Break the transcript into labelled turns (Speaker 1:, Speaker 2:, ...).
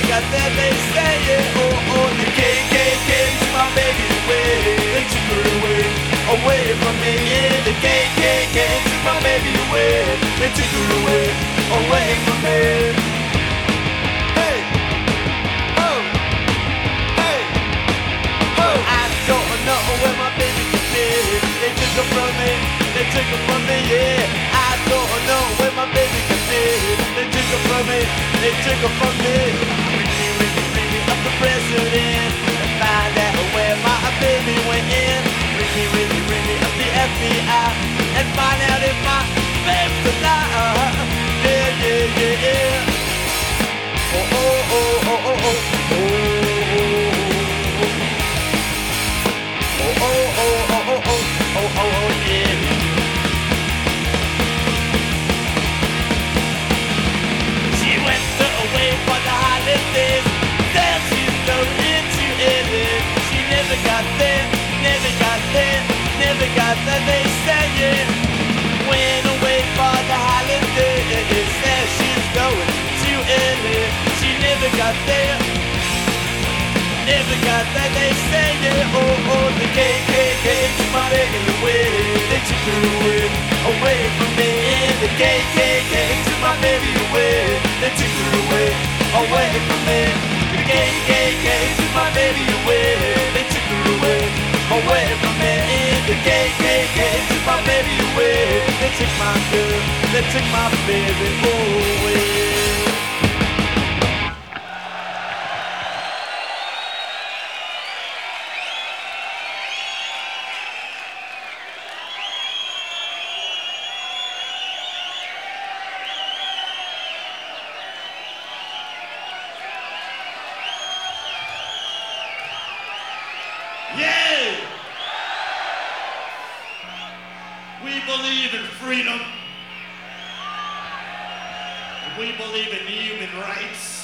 Speaker 1: never got that. They say it. Oh, oh, the took my baby away. They took her away, away from me. Took my baby away. They took her away, away from me. Hey, oh, hey, oh. I don't know where my baby can be. They took her from me. They took her from me. Yeah, I don't know where my baby can be. They took her from me. They took her from me. And find out where my baby went. Ring me, ring me, ring me up the FBI, and find out if my never got there, never got there. They say it. Went away for the holidays. Says she's going to Italy. She never got there. Never got that they say it. Oh, oh, the KKK took my baby away. They took her away, away from me. The KKK took my baby away. They took her away, away from me. The KKK took my baby away. They took my baby oh, away.
Speaker 2: Yeah! We believe in freedom. We believe in human rights.